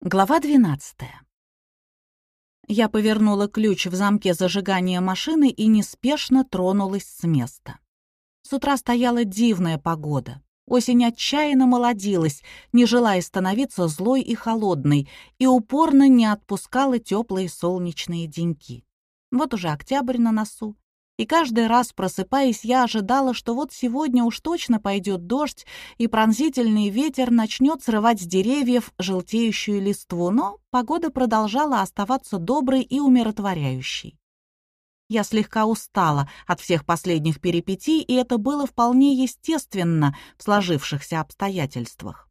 Глава 12. Я повернула ключ в замке зажигания машины и неспешно тронулась с места. С утра стояла дивная погода. Осень отчаянно молодилась, не желая становиться злой и холодной, и упорно не отпускала теплые солнечные деньки. Вот уже октябрь на носу, и каждый раз, просыпаясь, я ожидала, что вот сегодня уж точно пойдет дождь, и пронзительный ветер начнет срывать с деревьев желтеющую листву, но погода продолжала оставаться доброй и умиротворяющей. Я слегка устала от всех последних перипетий, и это было вполне естественно в сложившихся обстоятельствах.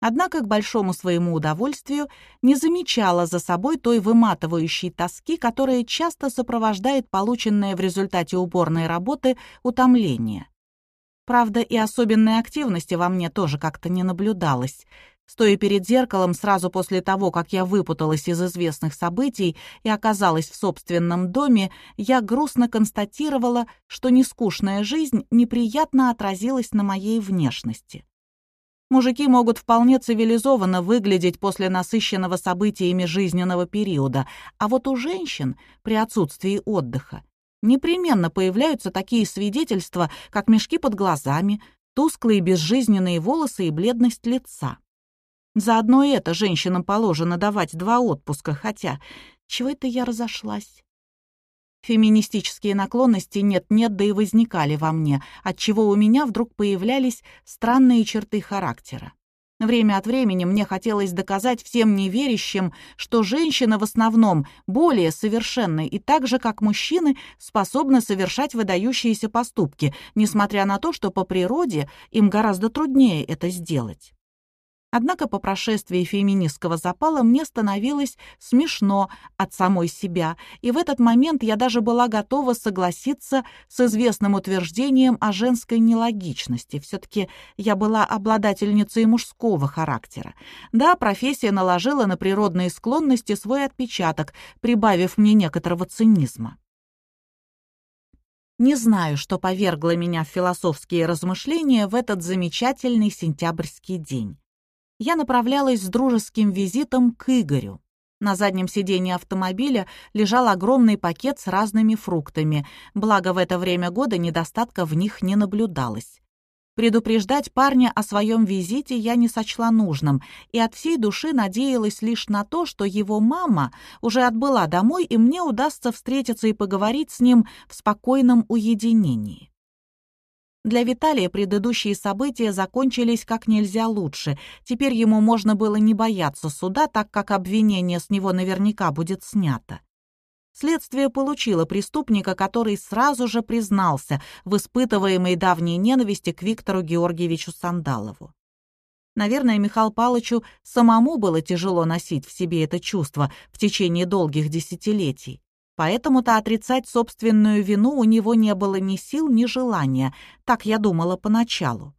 Однако, к большому своему удовольствию, не замечала за собой той выматывающей тоски, которая часто сопровождает полученное в результате уборной работы утомление. Правда, и особенной активности во мне тоже как-то не наблюдалось. Стоя перед зеркалом сразу после того, как я выпуталась из известных событий и оказалась в собственном доме, я грустно констатировала, что нескучная жизнь неприятно отразилась на моей внешности. Мужики могут вполне цивилизованно выглядеть после насыщенного событиями жизненного периода, а вот у женщин при отсутствии отдыха непременно появляются такие свидетельства, как мешки под глазами, тусклые безжизненные волосы и бледность лица. Заодно это женщинам положено давать два отпуска, хотя чего это я разошлась? Феминистические наклонности нет-нет, да и возникали во мне, отчего у меня вдруг появлялись странные черты характера. Время от времени мне хотелось доказать всем неверящим, что женщины в основном более совершенны и так же, как мужчины, способны совершать выдающиеся поступки, несмотря на то, что по природе им гораздо труднее это сделать. Однако по прошествии феминистского запала мне становилось смешно от самой себя, и в этот момент я даже была готова согласиться с известным утверждением о женской нелогичности. Все-таки я была обладательницей мужского характера. Да, профессия наложила на природные склонности свой отпечаток, прибавив мне некоторого цинизма. Не знаю, что повергло меня в философские размышления в этот замечательный сентябрьский день я направлялась с дружеским визитом к Игорю. На заднем сиденье автомобиля лежал огромный пакет с разными фруктами, благо в это время года недостатка в них не наблюдалось. Предупреждать парня о своем визите я не сочла нужным и от всей души надеялась лишь на то, что его мама уже отбыла домой и мне удастся встретиться и поговорить с ним в спокойном уединении. Для Виталия предыдущие события закончились как нельзя лучше. Теперь ему можно было не бояться суда, так как обвинение с него наверняка будет снято. Следствие получило преступника, который сразу же признался в испытываемой давней ненависти к Виктору Георгиевичу Сандалову. Наверное, Михаилу Палычу самому было тяжело носить в себе это чувство в течение долгих десятилетий. Поэтому-то отрицать собственную вину у него не было ни сил, ни желания, так я думала поначалу.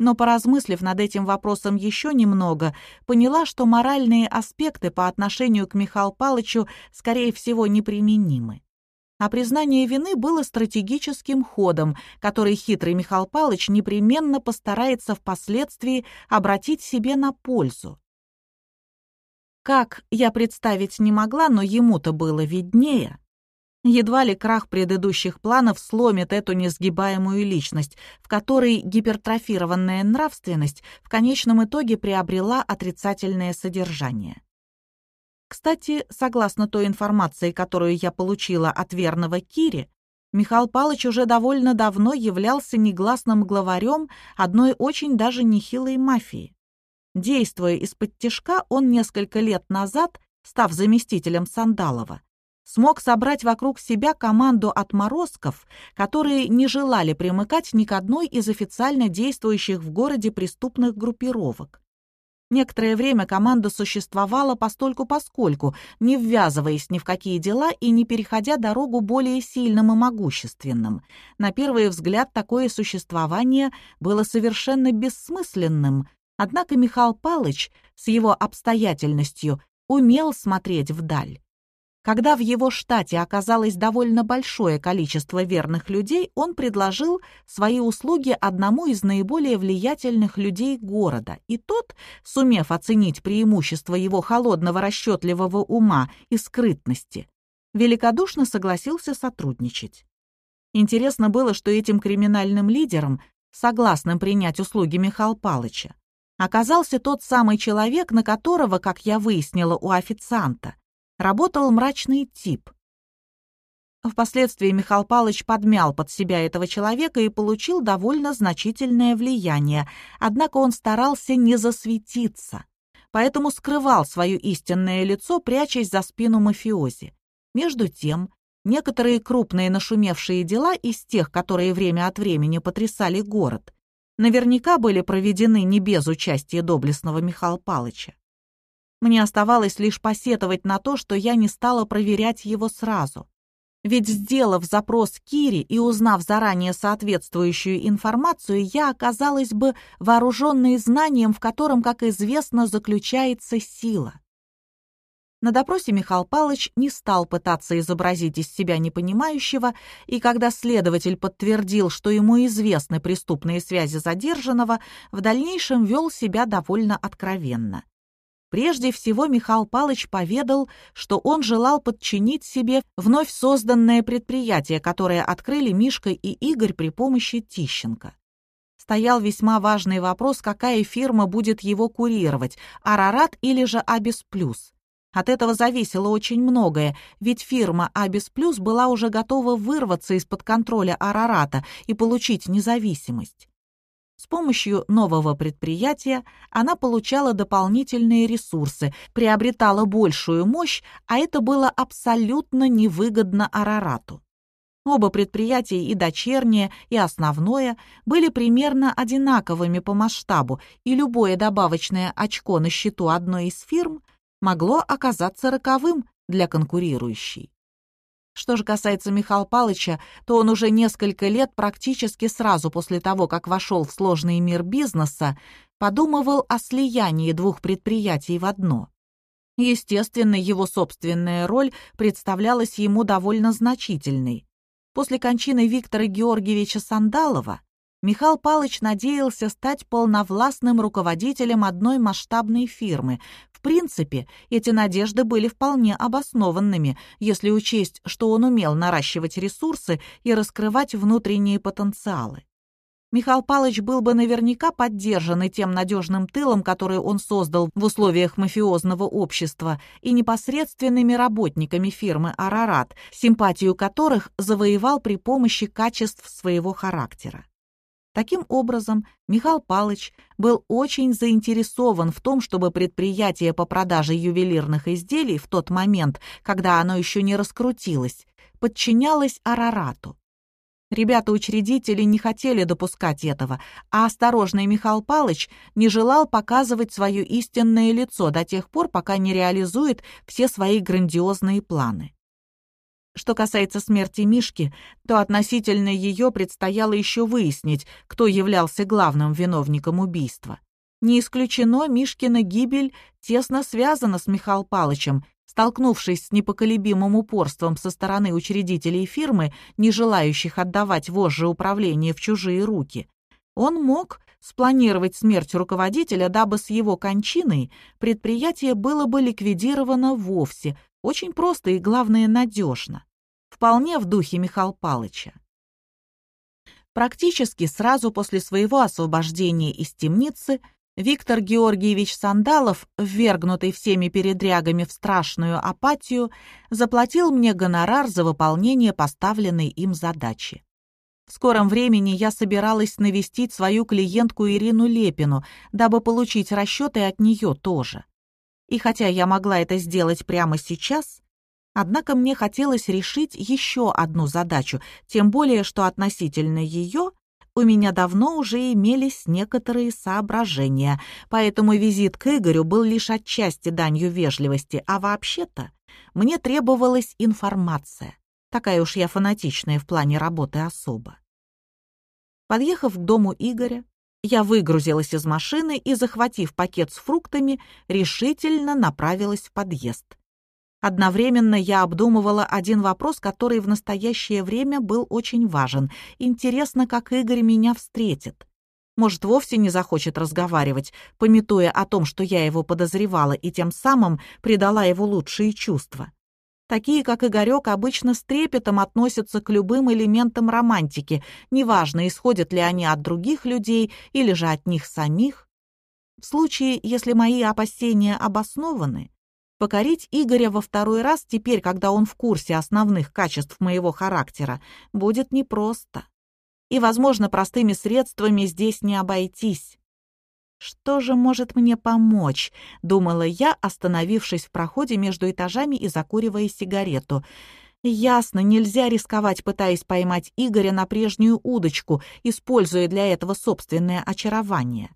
Но поразмыслив над этим вопросом еще немного, поняла, что моральные аспекты по отношению к Михаилу Палычу, скорее всего, неприменимы. А признание вины было стратегическим ходом, который хитрый Михаил Палыч непременно постарается впоследствии обратить себе на пользу. Как, я представить не могла, но ему-то было виднее. Едва ли крах предыдущих планов сломит эту несгибаемую личность, в которой гипертрофированная нравственность в конечном итоге приобрела отрицательное содержание. Кстати, согласно той информации, которую я получила от верного Кири, Михаил Палыч уже довольно давно являлся негласным главарем одной очень даже нехилой мафии. Действуя из-под тяжка, он несколько лет назад, став заместителем Сандалова, смог собрать вокруг себя команду отморозков, которые не желали примыкать ни к одной из официально действующих в городе преступных группировок. Некоторое время команда существовала постольку-поскольку, не ввязываясь ни в какие дела и не переходя дорогу более сильным и могущественным. На первый взгляд такое существование было совершенно бессмысленным, Однако Михаил Палыч с его обстоятельностью умел смотреть вдаль. Когда в его штате оказалось довольно большое количество верных людей, он предложил свои услуги одному из наиболее влиятельных людей города, и тот, сумев оценить преимущество его холодного расчетливого ума и скрытности, великодушно согласился сотрудничать. Интересно было, что этим криминальным лидером, согласным принять услуги Михаила Палыча, оказался тот самый человек, на которого, как я выяснила у официанта, работал мрачный тип. Впоследствии Михаил Павлович подмял под себя этого человека и получил довольно значительное влияние, однако он старался не засветиться, поэтому скрывал свое истинное лицо, прячась за спину мафиози. Между тем, некоторые крупные нашумевшие дела из тех, которые время от времени потрясали город, наверняка были проведены не без участия доблестного Михаила Палыча. Мне оставалось лишь посетовать на то, что я не стала проверять его сразу. Ведь, сделав запрос Кире и узнав заранее соответствующую информацию, я оказалась бы вооруженной знанием, в котором, как известно, заключается сила. На допросе Михаил Палыч не стал пытаться изобразить из себя непонимающего, и когда следователь подтвердил, что ему известны преступные связи задержанного, в дальнейшем вел себя довольно откровенно. Прежде всего Михаил Палыч поведал, что он желал подчинить себе вновь созданное предприятие, которое открыли Мишка и Игорь при помощи Тищенко. Стоял весьма важный вопрос, какая фирма будет его курировать, Арарат или же Абис Плюс. От этого зависело очень многое, ведь фирма Абис Плюс была уже готова вырваться из-под контроля Арарата и получить независимость. С помощью нового предприятия она получала дополнительные ресурсы, приобретала большую мощь, а это было абсолютно невыгодно Арарату. Оба предприятия, и дочернее, и основное, были примерно одинаковыми по масштабу, и любое добавочное очко на счету одной из фирм могло оказаться роковым для конкурирующей. Что же касается Михаила Палыча, то он уже несколько лет, практически сразу после того, как вошел в сложный мир бизнеса, подумывал о слиянии двух предприятий в одно. Естественно, его собственная роль представлялась ему довольно значительной. После кончины Виктора Георгиевича Сандалова Михаил Палыч надеялся стать полновластным руководителем одной масштабной фирмы. В принципе, эти надежды были вполне обоснованными, если учесть, что он умел наращивать ресурсы и раскрывать внутренние потенциалы. Михаил Палыч был бы наверняка поддержан и тем надежным тылом, который он создал в условиях мафиозного общества, и непосредственными работниками фирмы «Арарат», симпатию которых завоевал при помощи качеств своего характера. Таким образом, Михаил Палыч был очень заинтересован в том, чтобы предприятие по продаже ювелирных изделий в тот момент, когда оно еще не раскрутилось, подчинялось Арарату. Ребята-учредители не хотели допускать этого, а осторожный Михаил Палыч не желал показывать свое истинное лицо до тех пор, пока не реализует все свои грандиозные планы. Что касается смерти Мишки, то относительно ее предстояло еще выяснить, кто являлся главным виновником убийства. Не исключено, Мишкина гибель тесно связана с Михаил Палычем, столкнувшись с непоколебимым упорством со стороны учредителей фирмы, не желающих отдавать вожжи управления в чужие руки. Он мог спланировать смерть руководителя, дабы с его кончиной предприятие было бы ликвидировано вовсе, очень просто и, главное, надежно. Вполне в духе Михаила Палыча. Практически сразу после своего освобождения из темницы Виктор Георгиевич Сандалов, ввергнутый всеми передрягами в страшную апатию, заплатил мне гонорар за выполнение поставленной им задачи. В скором времени я собиралась навестить свою клиентку Ирину Лепину, дабы получить расчеты от нее тоже. И хотя я могла это сделать прямо сейчас, однако мне хотелось решить еще одну задачу, тем более, что относительно ее у меня давно уже имелись некоторые соображения, поэтому визит к Игорю был лишь отчасти данью вежливости, а вообще-то мне требовалась информация. Такая уж я фанатичная в плане работы особо. Подъехав к дому Игоря, я выгрузилась из машины и, захватив пакет с фруктами, решительно направилась в подъезд. Одновременно я обдумывала один вопрос, который в настоящее время был очень важен. Интересно, как Игорь меня встретит. Может, вовсе не захочет разговаривать, пометуя о том, что я его подозревала, и тем самым предала его лучшие чувства. Такие, как Игорек, обычно с трепетом относятся к любым элементам романтики, неважно, исходят ли они от других людей или же от них самих. В случае, если мои опасения обоснованы, покорить Игоря во второй раз теперь, когда он в курсе основных качеств моего характера, будет непросто. И, возможно, простыми средствами здесь не обойтись. «Что же может мне помочь?» — думала я, остановившись в проходе между этажами и закуривая сигарету. «Ясно, нельзя рисковать, пытаясь поймать Игоря на прежнюю удочку, используя для этого собственное очарование».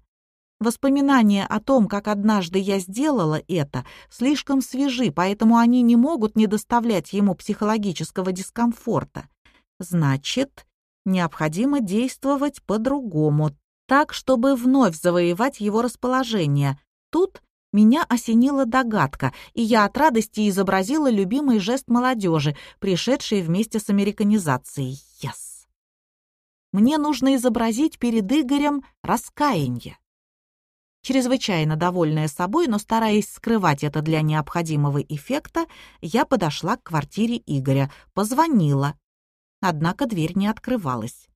Воспоминания о том, как однажды я сделала это, слишком свежи, поэтому они не могут не доставлять ему психологического дискомфорта. Значит, необходимо действовать по-другому, так, чтобы вновь завоевать его расположение. Тут меня осенила догадка, и я от радости изобразила любимый жест молодежи, пришедшей вместе с американизацией. Yes! Мне нужно изобразить перед Игорем раскаяние. Чрезвычайно довольная собой, но стараясь скрывать это для необходимого эффекта, я подошла к квартире Игоря, позвонила. Однако дверь не открывалась.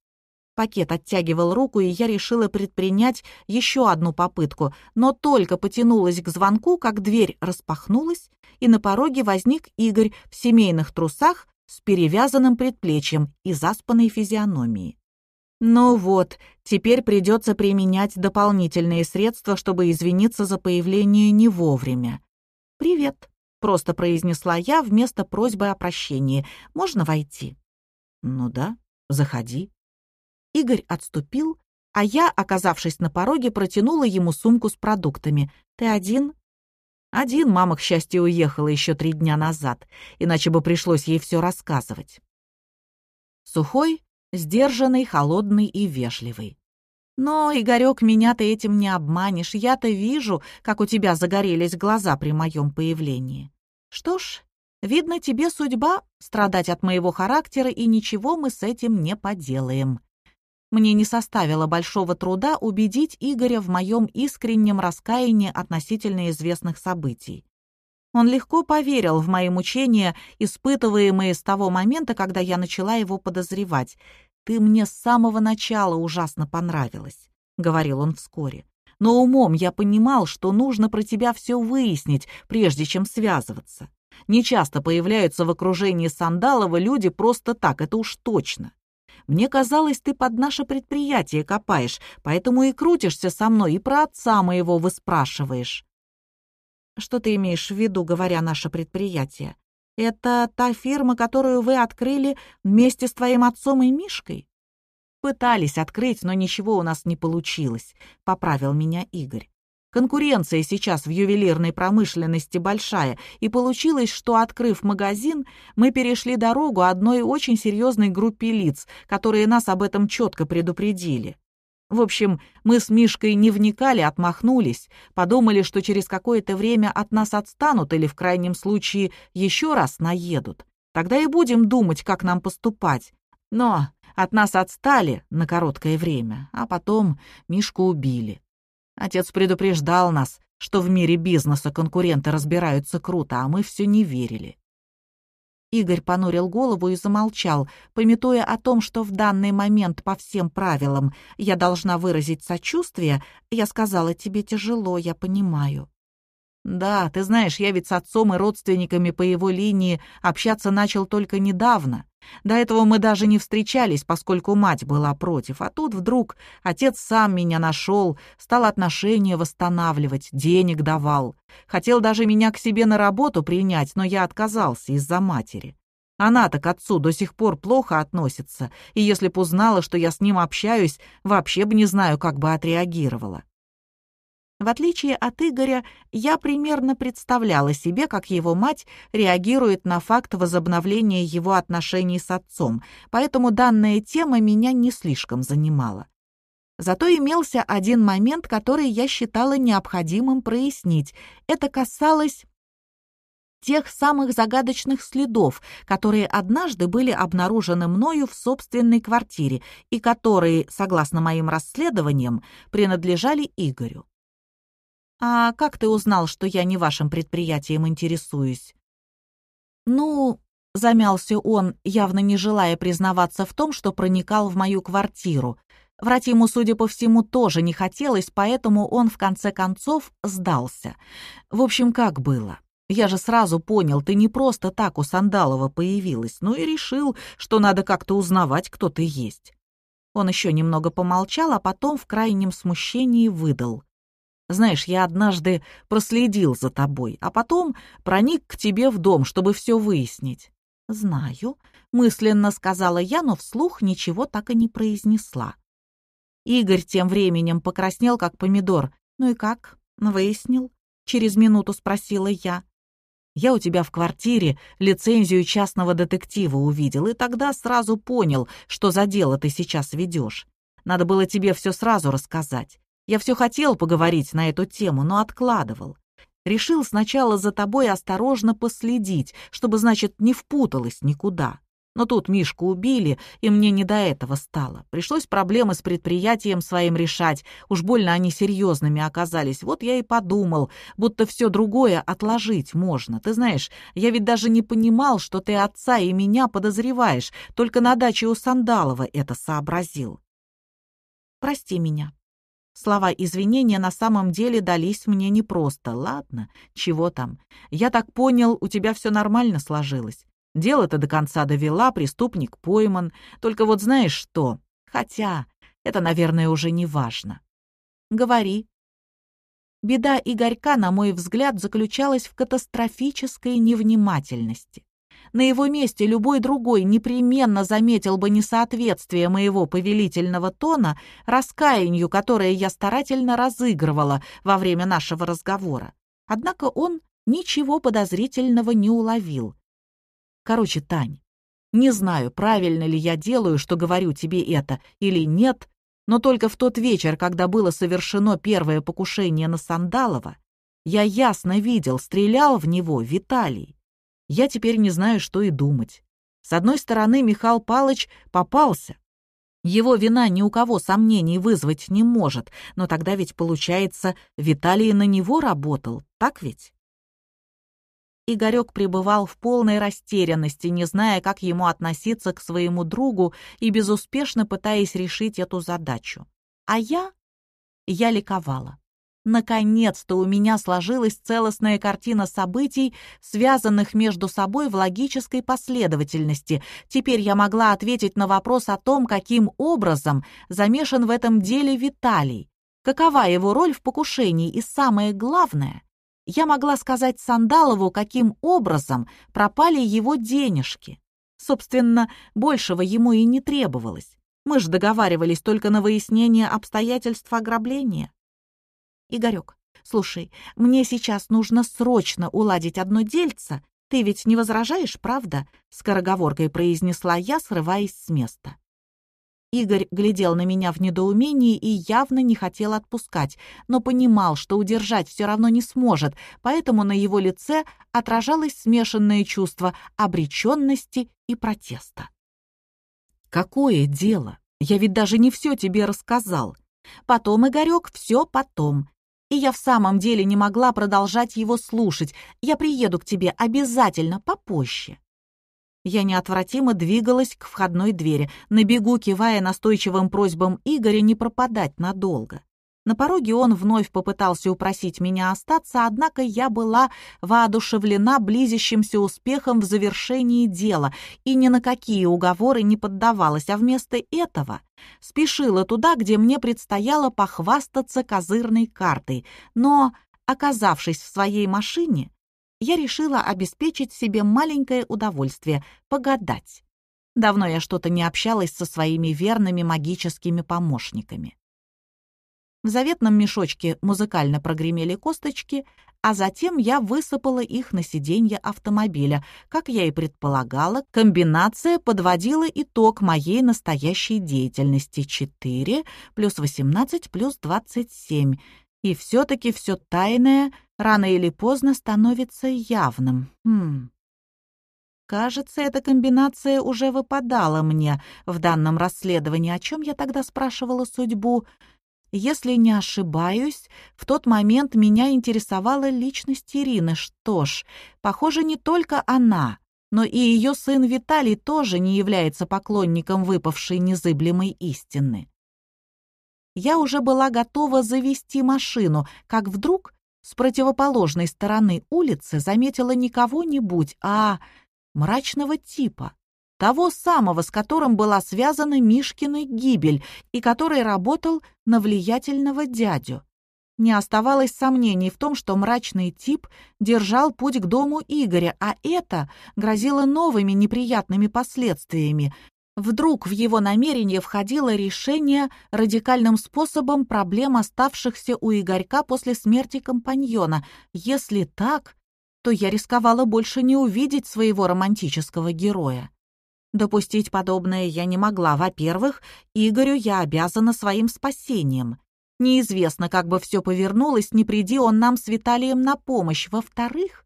Пакет оттягивал руку, и я решила предпринять еще одну попытку, но только потянулась к звонку, как дверь распахнулась, и на пороге возник Игорь в семейных трусах с перевязанным предплечьем и заспанной физиономией. Ну вот, теперь придется применять дополнительные средства, чтобы извиниться за появление не вовремя. «Привет», — просто произнесла я вместо просьбы о прощении. «Можно войти?» «Ну да, заходи». Игорь отступил, а я, оказавшись на пороге, протянула ему сумку с продуктами. «Ты один?» Один мама, к счастью, уехала еще три дня назад, иначе бы пришлось ей все рассказывать. Сухой, Сдержанный, холодный и вежливый. Но, Игорек, меня ты этим не обманешь. Я-то вижу, как у тебя загорелись глаза при моем появлении. Что ж, видно, тебе судьба страдать от моего характера, и ничего мы с этим не поделаем. Мне не составило большого труда убедить Игоря в моем искреннем раскаянии относительно известных событий. Он легко поверил в мои мучения, испытываемые с того момента, когда я начала его подозревать. «Ты мне с самого начала ужасно понравилась», — говорил он вскоре. «Но умом я понимал, что нужно про тебя все выяснить, прежде чем связываться. Нечасто появляются в окружении Сандалова люди просто так, это уж точно. Мне казалось, ты под наше предприятие копаешь, поэтому и крутишься со мной, и про отца моего выспрашиваешь. Что ты имеешь в виду, говоря наше предприятие? Это та фирма, которую вы открыли вместе с твоим отцом и Мишкой? Пытались открыть, но ничего у нас не получилось, поправил меня Игорь. Конкуренция сейчас в ювелирной промышленности большая, и получилось, что, открыв магазин, мы перешли дорогу одной очень серьезной группе лиц, которые нас об этом четко предупредили. В общем, мы с Мишкой не вникали, отмахнулись, подумали, что через какое-то время от нас отстанут или, в крайнем случае, еще раз наедут. Тогда и будем думать, как нам поступать. Но от нас отстали на короткое время, а потом Мишку убили. Отец предупреждал нас, что в мире бизнеса конкуренты разбираются круто, а мы все не верили. Игорь понурил голову и замолчал, пометуя о том, что в данный момент по всем правилам я должна выразить сочувствие, я сказала, тебе тяжело, я понимаю. Да, ты знаешь, я ведь с отцом и родственниками по его линии общаться начал только недавно. До этого мы даже не встречались, поскольку мать была против. А тут вдруг отец сам меня нашел, стал отношения восстанавливать, денег давал. Хотел даже меня к себе на работу принять, но я отказался из-за матери. Она-то к отцу до сих пор плохо относится, и если б узнала, что я с ним общаюсь, вообще бы не знаю, как бы отреагировала. В отличие от Игоря, я примерно представляла себе, как его мать реагирует на факт возобновления его отношений с отцом, поэтому данная тема меня не слишком занимала. Зато имелся один момент, который я считала необходимым прояснить. Это касалось тех самых загадочных следов, которые однажды были обнаружены мною в собственной квартире и которые, согласно моим расследованиям, принадлежали Игорю. «А как ты узнал, что я не вашим предприятием интересуюсь?» «Ну, — замялся он, явно не желая признаваться в том, что проникал в мою квартиру. Врать ему, судя по всему, тоже не хотелось, поэтому он в конце концов сдался. В общем, как было. Я же сразу понял, ты не просто так у Сандалова появилась, ну и решил, что надо как-то узнавать, кто ты есть. Он еще немного помолчал, а потом в крайнем смущении выдал. Знаешь, я однажды проследил за тобой, а потом проник к тебе в дом, чтобы все выяснить. «Знаю», — мысленно сказала я, но вслух ничего так и не произнесла. Игорь тем временем покраснел, как помидор. «Ну и как? Выяснил?» — через минуту спросила я. Я у тебя в квартире лицензию частного детектива увидел, и тогда сразу понял, что за дело ты сейчас ведешь. Надо было тебе все сразу рассказать. Я все хотел поговорить на эту тему, но откладывал. Решил сначала за тобой осторожно последить, чтобы, значит, не впуталась никуда. Но тут Мишку убили, и мне не до этого стало. Пришлось проблемы с предприятием своим решать. Уж больно они серьезными оказались. Вот я и подумал, будто все другое отложить можно. Ты знаешь, я ведь даже не понимал, что ты отца и меня подозреваешь. Только на даче у Сандалова это сообразил. Прости меня. Слова извинения на самом деле дались мне непросто. Ладно, чего там. Я так понял, у тебя все нормально сложилось. Дело-то до конца довела, преступник пойман. Только вот знаешь что? Хотя, это, наверное, уже не важно. Говори. Беда Игорька, на мой взгляд, заключалась в катастрофической невнимательности. На его месте любой другой непременно заметил бы несоответствие моего повелительного тона раскаянию, которое я старательно разыгрывала во время нашего разговора. Однако он ничего подозрительного не уловил. Короче, Тань, не знаю, правильно ли я делаю, что говорю тебе это, или нет, но только в тот вечер, когда было совершено первое покушение на Сандалова, я ясно видел, стрелял в него Виталий. Я теперь не знаю, что и думать. С одной стороны, Михаил Палыч попался. Его вина ни у кого сомнений вызвать не может, но тогда ведь, получается, Виталий на него работал, так ведь? Игорек пребывал в полной растерянности, не зная, как ему относиться к своему другу и безуспешно пытаясь решить эту задачу. А я... я ликовала. Наконец-то у меня сложилась целостная картина событий, связанных между собой в логической последовательности. Теперь я могла ответить на вопрос о том, каким образом замешан в этом деле Виталий, какова его роль в покушении и, самое главное, я могла сказать Сандалову, каким образом пропали его денежки. Собственно, большего ему и не требовалось. Мы же договаривались только на выяснение обстоятельств ограбления. Игорек, слушай, мне сейчас нужно срочно уладить одно дельце. Ты ведь не возражаешь, правда? Скороговоркой произнесла я, срываясь с места. Игорь глядел на меня в недоумении и явно не хотел отпускать, но понимал, что удержать все равно не сможет, поэтому на его лице отражалось смешанное чувство обреченности и протеста. «Какое дело? Я ведь даже не все тебе рассказал. Потом, Игорек, все потом. И я в самом деле не могла продолжать его слушать. Я приеду к тебе обязательно попозже». Я неотвратимо двигалась к входной двери, на бегу кивая настойчивым просьбам Игоря не пропадать надолго. На пороге он вновь попытался упросить меня остаться, однако я была воодушевлена близящимся успехом в завершении дела и ни на какие уговоры не поддавалась, а вместо этого спешила туда, где мне предстояло похвастаться козырной картой. Но, оказавшись в своей машине, я решила обеспечить себе маленькое удовольствие — погадать. Давно я что-то не общалась со своими верными магическими помощниками. В заветном мешочке музыкально прогремели косточки, а затем я высыпала их на сиденье автомобиля. Как я и предполагала, комбинация подводила итог моей настоящей деятельности. 4 плюс 18 плюс 27. И все-таки все тайное рано или поздно становится явным. Хм. Кажется, эта комбинация уже выпадала мне в данном расследовании. О чем я тогда спрашивала судьбу? Если не ошибаюсь, в тот момент меня интересовала личность Ирины. Что ж, похоже, не только она, но и ее сын Виталий тоже не является поклонником выпавшей незыблемой истины. Я уже была готова завести машину, как вдруг с противоположной стороны улицы заметила не кого-нибудь, а мрачного типа, того самого, с которым была связана Мишкина гибель и который работал на влиятельного дядю. Не оставалось сомнений в том, что мрачный тип держал путь к дому Игоря, а это грозило новыми неприятными последствиями. Вдруг в его намерение входило решение радикальным способом проблем, оставшихся у Игорька после смерти компаньона. Если так, то я рисковала больше не увидеть своего романтического героя. Допустить подобное я не могла. Во-первых, Игорю я обязана своим спасением. Неизвестно, как бы все повернулось, не приди он нам с Виталием на помощь. Во-вторых,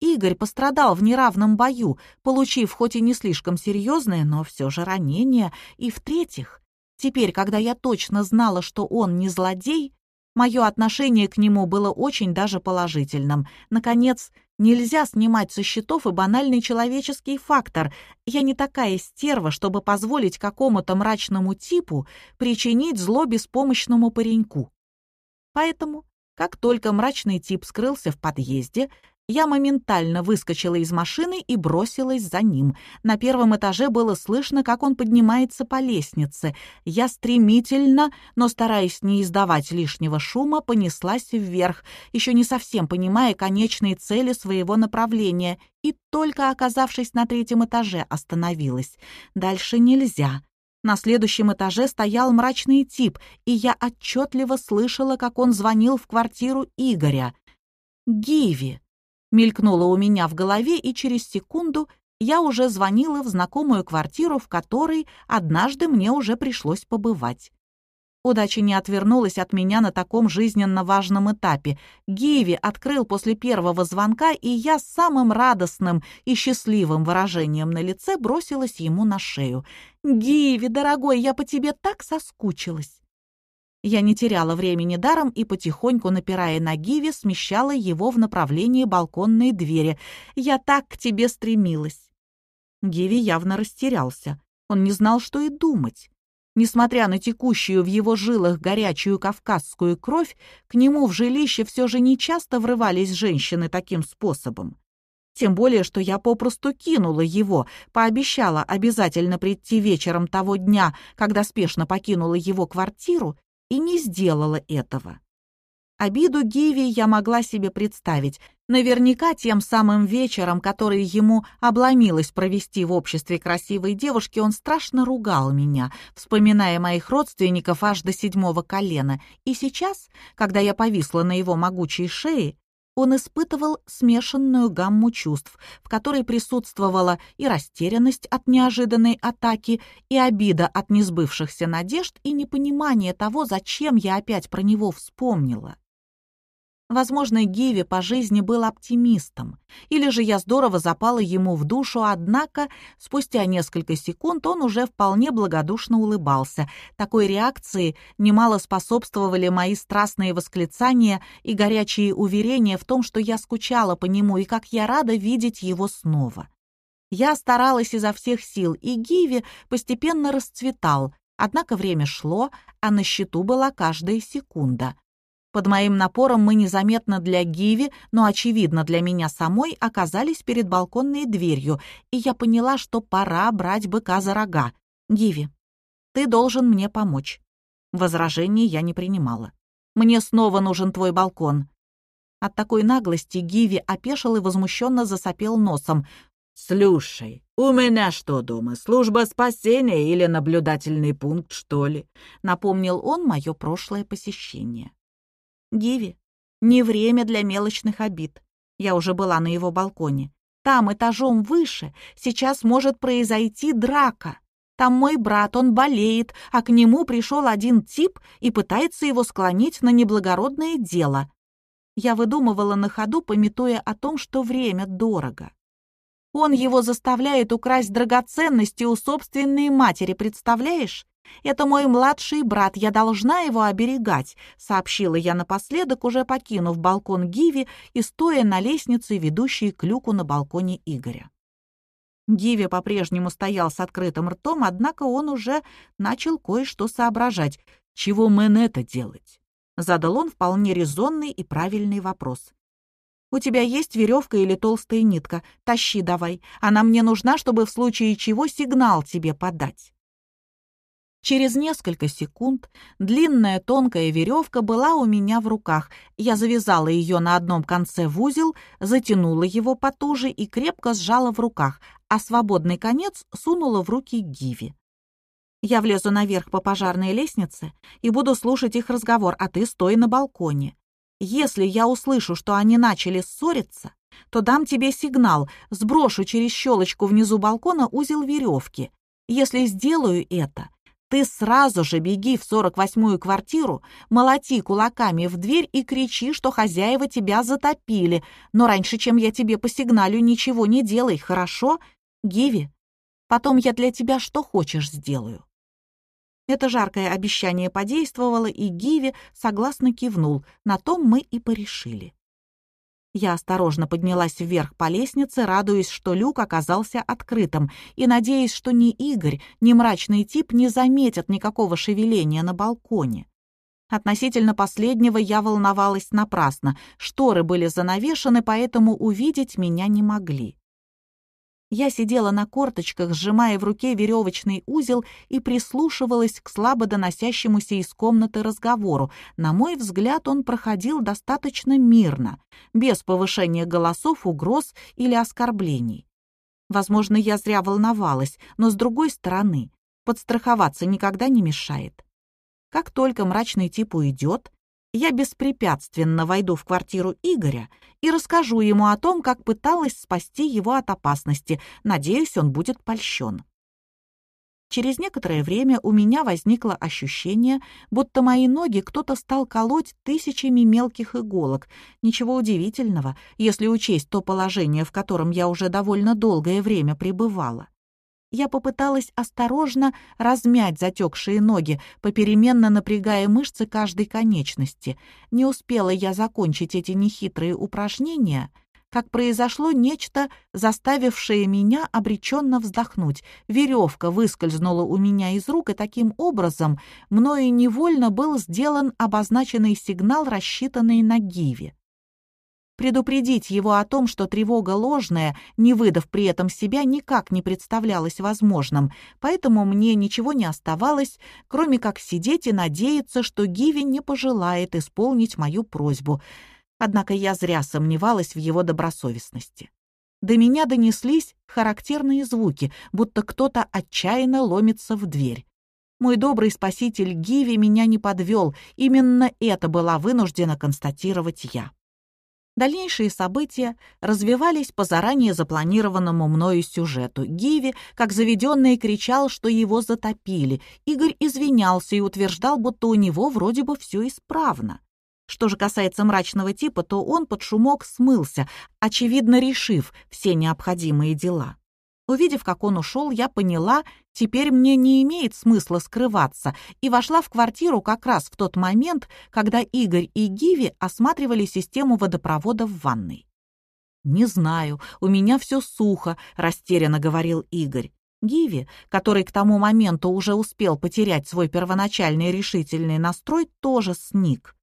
Игорь пострадал в неравном бою, получив хоть и не слишком серьезное, но все же ранение. И в-третьих, теперь, когда я точно знала, что он не злодей, мое отношение к нему было очень даже положительным. Наконец, нельзя снимать со счетов и банальный человеческий фактор. Я не такая стерва, чтобы позволить какому-то мрачному типу причинить зло беспомощному пареньку. Поэтому, как только мрачный тип скрылся в подъезде, я моментально выскочила из машины и бросилась за ним. На первом этаже было слышно, как он поднимается по лестнице. Я стремительно, но стараясь не издавать лишнего шума, понеслась вверх, еще не совсем понимая конечные цели своего направления, и только оказавшись на третьем этаже, остановилась. Дальше нельзя. На следующем этаже стоял мрачный тип, и я отчетливо слышала, как он звонил в квартиру Игоря. «Гиви!» Мелькнуло у меня в голове, и через секунду я уже звонила в знакомую квартиру, в которой однажды мне уже пришлось побывать. Удача не отвернулась от меня на таком жизненно важном этапе. Гиви открыл после первого звонка, и я с самым радостным и счастливым выражением на лице бросилась ему на шею. «Гиви, дорогой, я по тебе так соскучилась!» Я не теряла времени даром и, потихоньку напирая на Гиви, смещала его в направлении балконной двери. «Я так к тебе стремилась!» Гиви явно растерялся. Он не знал, что и думать. Несмотря на текущую в его жилах горячую кавказскую кровь, к нему в жилище все же нечасто врывались женщины таким способом. Тем более, что я попросту кинула его, пообещала обязательно прийти вечером того дня, когда спешно покинула его квартиру, и не сделала этого. Обиду Гиви я могла себе представить. Наверняка тем самым вечером, который ему обломилось провести в обществе красивой девушки, он страшно ругал меня, вспоминая моих родственников аж до седьмого колена. И сейчас, когда я повисла на его могучей шее, он испытывал смешанную гамму чувств, в которой присутствовала и растерянность от неожиданной атаки, и обида от несбывшихся надежд, и непонимание того, зачем я опять про него вспомнила. Возможно, Гиви по жизни был оптимистом, или же я здорово запала ему в душу, однако спустя несколько секунд он уже вполне благодушно улыбался. Такой реакции немало способствовали мои страстные восклицания и горячие уверения в том, что я скучала по нему и как я рада видеть его снова. Я старалась изо всех сил, и Гиви постепенно расцветал, однако время шло, а на счету была каждая секунда — под моим напором мы незаметно для Гиви, но очевидно для меня самой, оказались перед балконной дверью, и я поняла, что пора брать быка за рога. «Гиви, ты должен мне помочь». Возражений я не принимала. «Мне снова нужен твой балкон». От такой наглости Гиви опешил и возмущенно засопел носом. «Слушай, у меня что дома, служба спасения или наблюдательный пункт, что ли?» Напомнил он мое прошлое посещение. Гиви, не время для мелочных обид. Я уже была на его балконе. Там, этажом выше, сейчас может произойти драка. Там мой брат, он болеет, а к нему пришел один тип и пытается его склонить на неблагородное дело. Я выдумывала на ходу, пометуя о том, что время дорого. Он его заставляет украсть драгоценности у собственной матери, представляешь? Это мой младший брат, я должна его оберегать», — сообщила я напоследок, уже покинув балкон Гиви и стоя на лестнице, ведущей к люку на балконе Игоря. Гиви по-прежнему стоял с открытым ртом, однако он уже начал кое-что соображать. «Чего мэн это делать?» Задал он вполне резонный и правильный вопрос. «У тебя есть веревка или толстая нитка? Тащи давай. Она мне нужна, чтобы в случае чего сигнал тебе подать». Через несколько секунд длинная тонкая веревка была у меня в руках. Я завязала ее на одном конце в узел, затянула его потуже и крепко сжала в руках, а свободный конец сунула в руки Гиви. «Я влезу наверх по пожарной лестнице и буду слушать их разговор, а ты стой на балконе. Если я услышу, что они начали ссориться, то дам тебе сигнал, сброшу через щелочку внизу балкона узел веревки. Если сделаю это, ты сразу же беги в 48-ю квартиру, молоти кулаками в дверь и кричи, что хозяева тебя затопили. Но раньше, чем я тебе посигналю, ничего не делай, хорошо? Гиви, потом я для тебя что хочешь сделаю». Это жаркое обещание подействовало, и Гиви согласно кивнул. На том мы и порешили. Я осторожно поднялась вверх по лестнице, радуясь, что люк оказался открытым, и надеясь, что ни Игорь, ни мрачный тип не заметят никакого шевеления на балконе. Относительно последнего я волновалась напрасно. Шторы были занавешены, поэтому увидеть меня не могли. Я сидела на корточках, сжимая в руке веревочный узел и прислушивалась к слабо доносящемуся из комнаты разговору. На мой взгляд, он проходил достаточно мирно, без повышения голосов, угроз или оскорблений. Возможно, я зря волновалась, но, с другой стороны, подстраховаться никогда не мешает. Как только мрачный тип уйдет, я беспрепятственно войду в квартиру Игоря и расскажу ему о том, как пыталась спасти его от опасности. Надеюсь, он будет польщен. Через некоторое время у меня возникло ощущение, будто мои ноги кто-то стал колоть тысячами мелких иголок. Ничего удивительного, если учесть то положение, в котором я уже довольно долгое время пребывала. Я попыталась осторожно размять затекшие ноги, попеременно напрягая мышцы каждой конечности. Не успела я закончить эти нехитрые упражнения, как произошло нечто, заставившее меня обреченно вздохнуть. Веревка выскользнула у меня из рук, и таким образом мною невольно был сделан обозначенный сигнал, рассчитанный на Гиве предупредить его о том, что тревога ложная, не выдав при этом себя, никак не представлялось возможным, поэтому мне ничего не оставалось, кроме как сидеть и надеяться, что Гиви не пожелает исполнить мою просьбу. Однако я зря сомневалась в его добросовестности. До меня донеслись характерные звуки, будто кто-то отчаянно ломится в дверь. Мой добрый спаситель Гиви меня не подвел, именно это была вынуждена констатировать я. Дальнейшие события развивались по заранее запланированному мною сюжету. Гиви, как заведенный, кричал, что его затопили. Игорь извинялся и утверждал, будто у него вроде бы все исправно. Что же касается мрачного типа, то он под шумок смылся, очевидно решив все необходимые дела. Увидев, как он ушел, я поняла, теперь мне не имеет смысла скрываться, и вошла в квартиру как раз в тот момент, когда Игорь и Гиви осматривали систему водопровода в ванной. «Не знаю, у меня все сухо», — растерянно говорил Игорь. Гиви, который к тому моменту уже успел потерять свой первоначальный решительный настрой, тоже сник.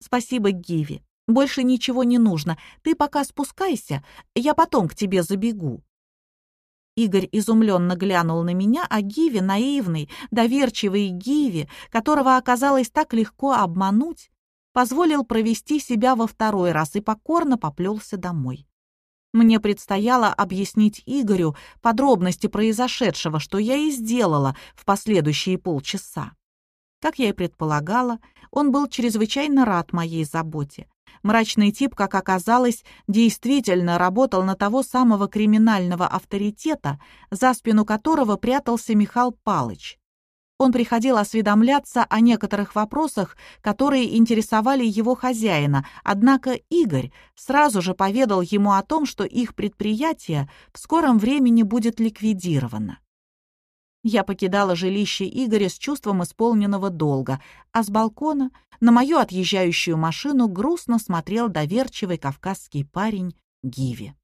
«Спасибо, Гиви. Больше ничего не нужно. Ты пока спускайся, я потом к тебе забегу», Игорь изумленно глянул на меня, а Гиви, наивный, доверчивый Гиви, которого оказалось так легко обмануть, позволил провести себя во второй раз и покорно поплелся домой. Мне предстояло объяснить Игорю подробности произошедшего, что я и сделала в последующие полчаса. Как я и предполагала, он был чрезвычайно рад моей заботе. Мрачный тип, как оказалось, действительно работал на того самого криминального авторитета, за спину которого прятался Михаил Палыч. Он приходил осведомляться о некоторых вопросах, которые интересовали его хозяина, однако Игорь сразу же поведал ему о том, что их предприятие в скором времени будет ликвидировано. Я покидала жилище Игоря с чувством исполненного долга, а с балкона на мою отъезжающую машину грустно смотрел доверчивый кавказский парень Гиви.